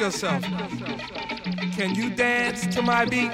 yourself, can you dance to my beat?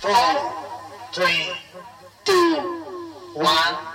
Four, three, two, one.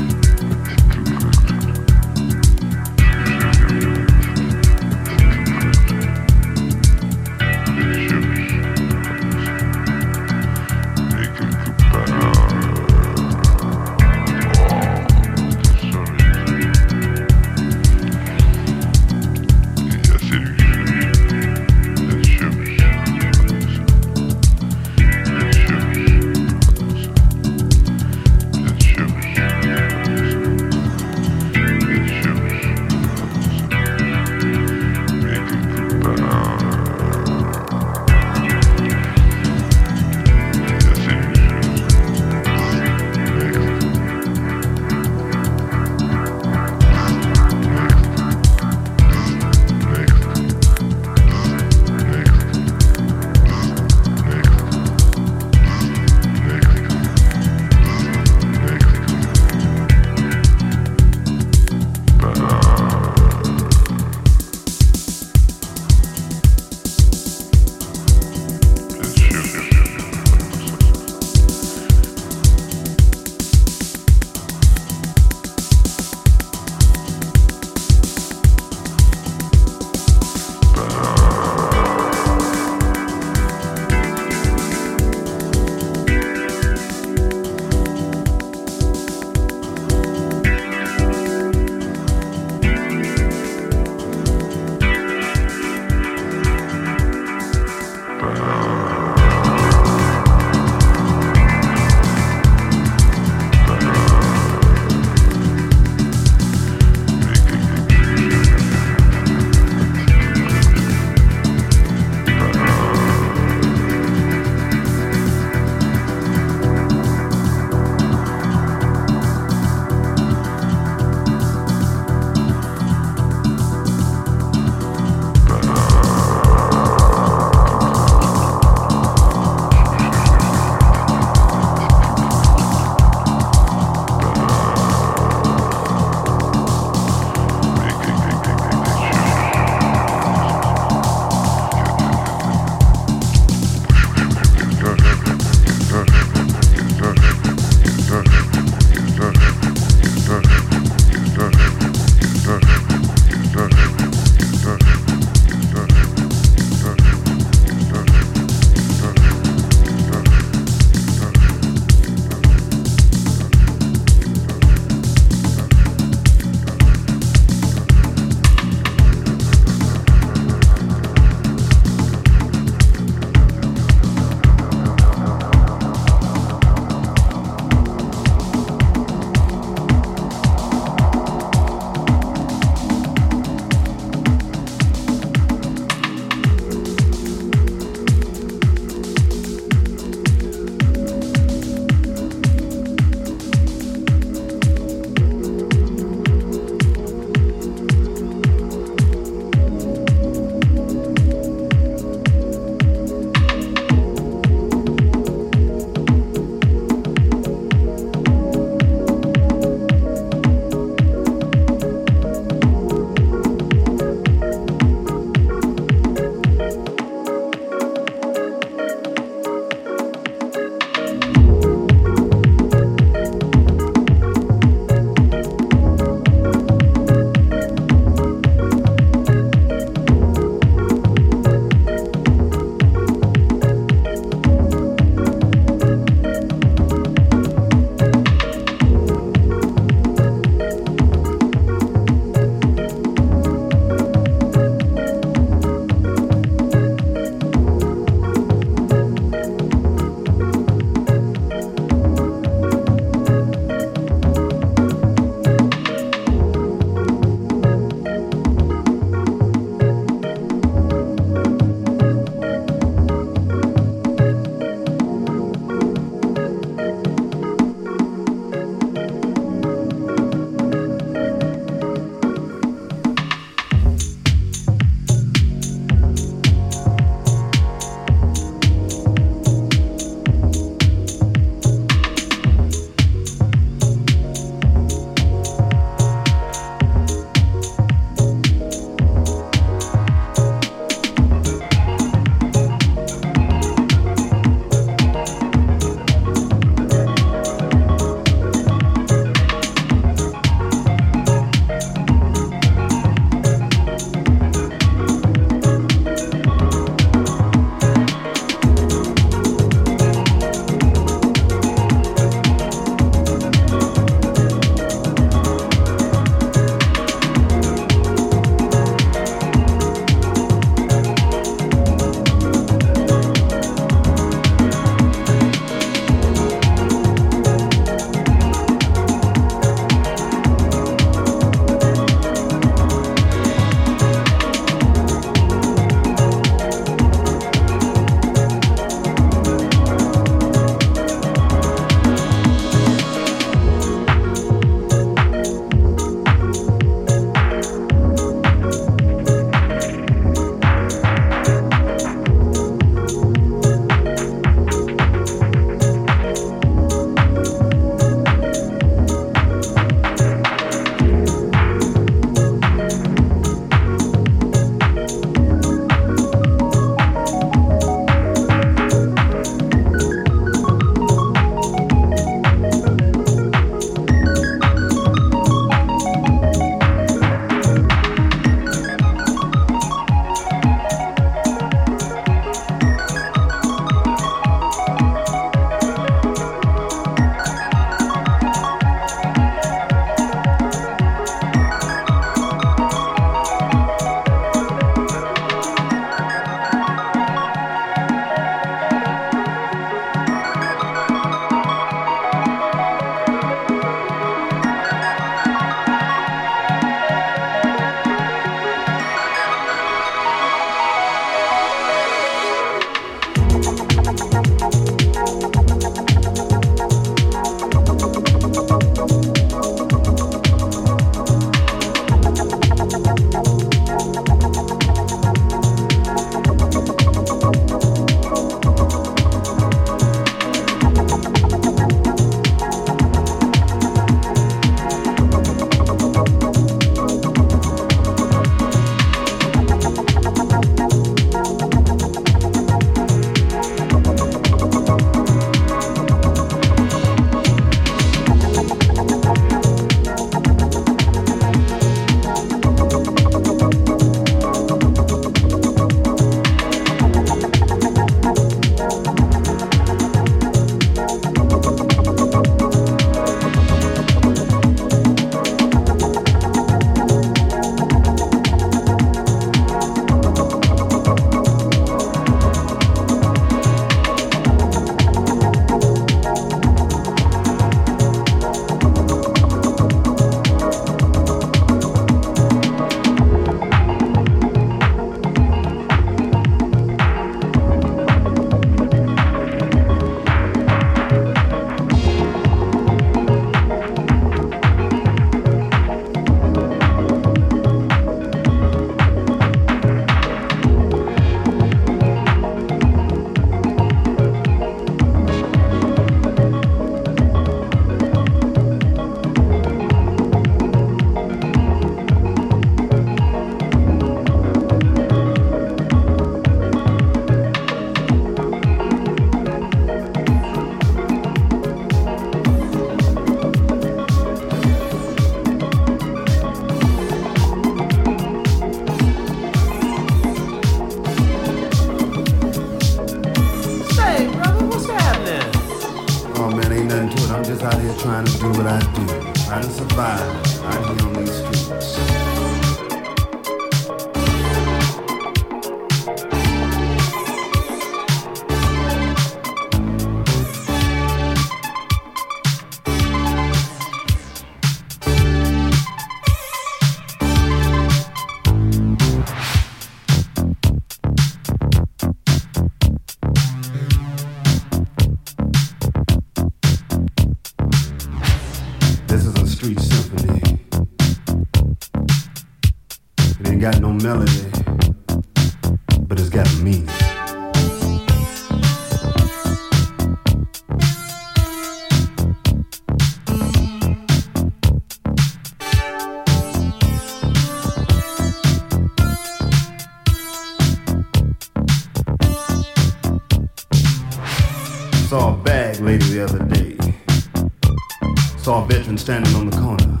Saw a veteran standing on the corner,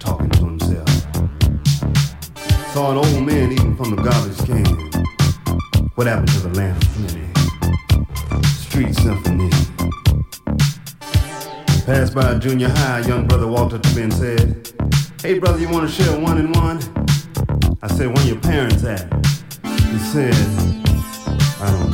talking to himself. Saw an old man eating from the garbage can. What happened to the land of plenty? Street symphony. Passed by a junior high, young brother walked up to me and said, Hey brother, you wanna share one and one? I said, When your parents at? He said, I don't know.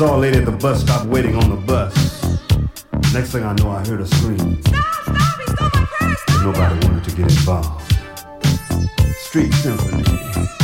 Saw a lady at the bus stop waiting on the bus. Next thing I know, I heard a scream. But nobody wanted to get involved. Street symphony.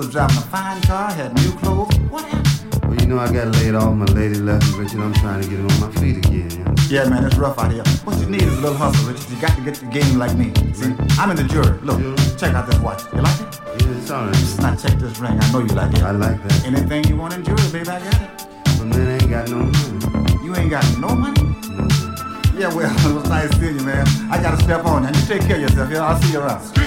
Was driving a fine car, had new clothes. What happened? Well, you know I got laid off. My lady left me, Richard. I'm trying to get on my feet again. You know? Yeah, man, it's rough out here. What you need is a little hustle, Richard. You got to get the game like me. See, I'm in the jury. Look, Jury? check out this watch. You like it? Yeah, it's all right. Now check this ring. I know you like it. I like that. Anything you want in jury, baby, I got it. But man, I ain't got no money. You ain't got no money? No. Yeah, well, it was nice seeing you, man. I gotta step on you. You take care of yourself, yeah? I'll see you around.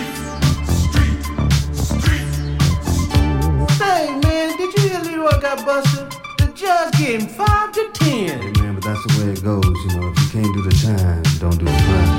Leroy got busted? The judge gave him five to ten. Hey man, but that's the way it goes, you know. If you can't do the time, don't do the crime.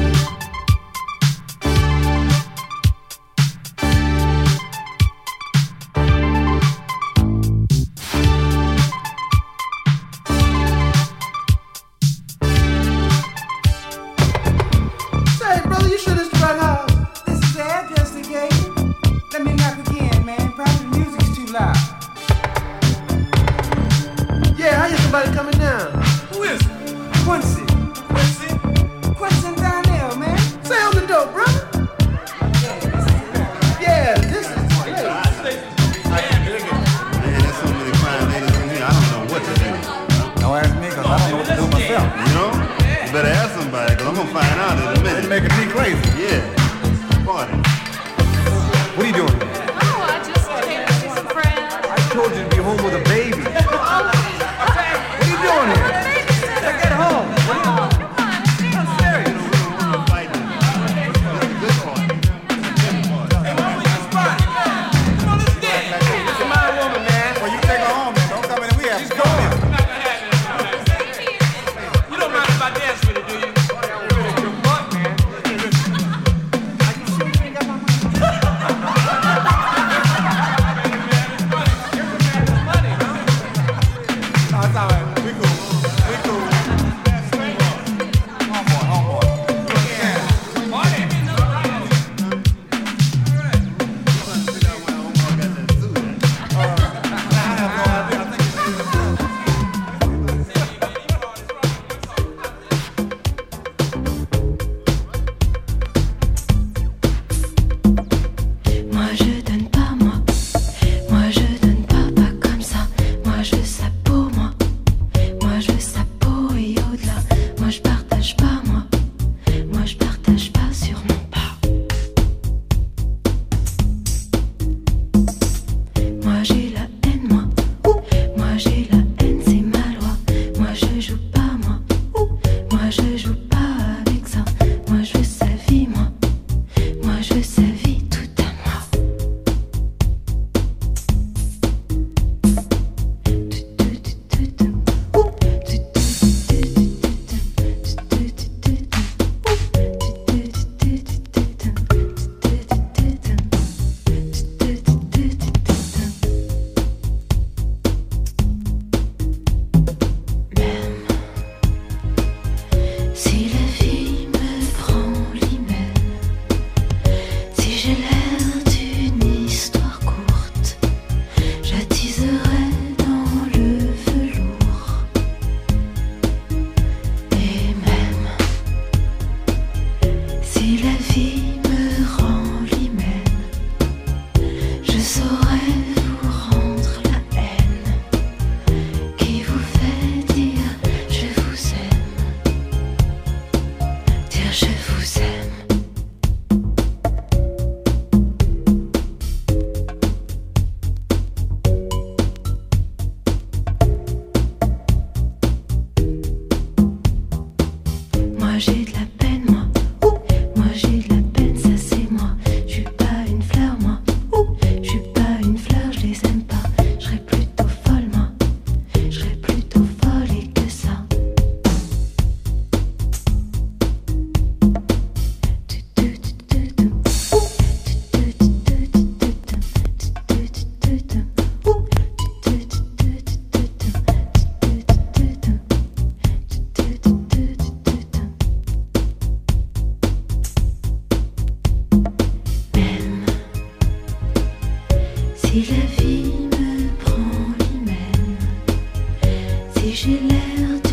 failed